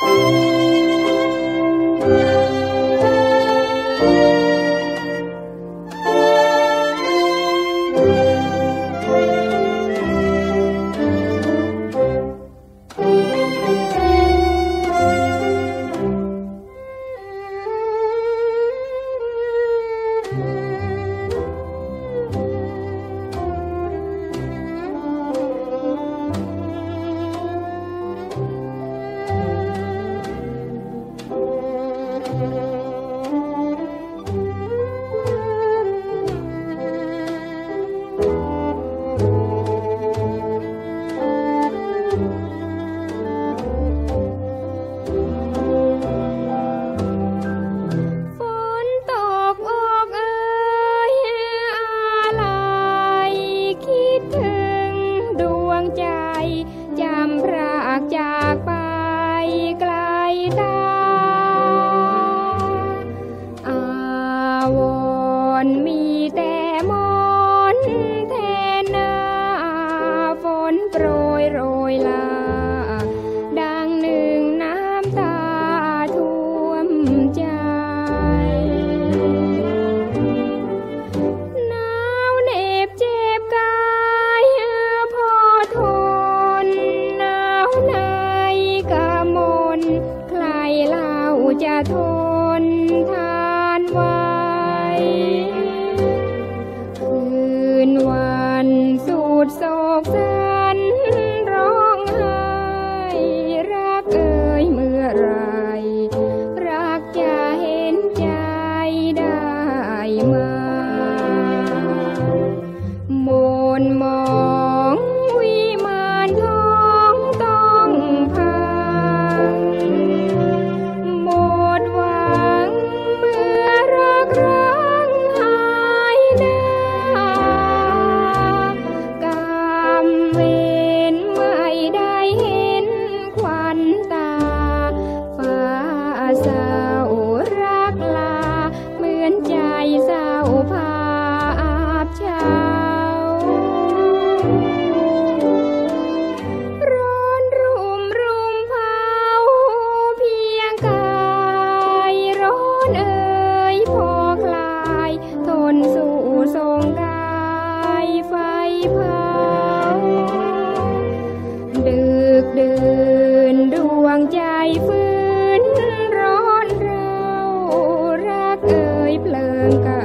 ฝ วรณ์มีแต่มอนแทนนาฝนโปรยโรยลา ดังหนึ่งน้ำตาท่วมใจ หนาวเหน็บเจ็บกายพอทน หนาวในกะมน ใครเล่าจะทน คืนวันสูดโศกสันร้อ lên ca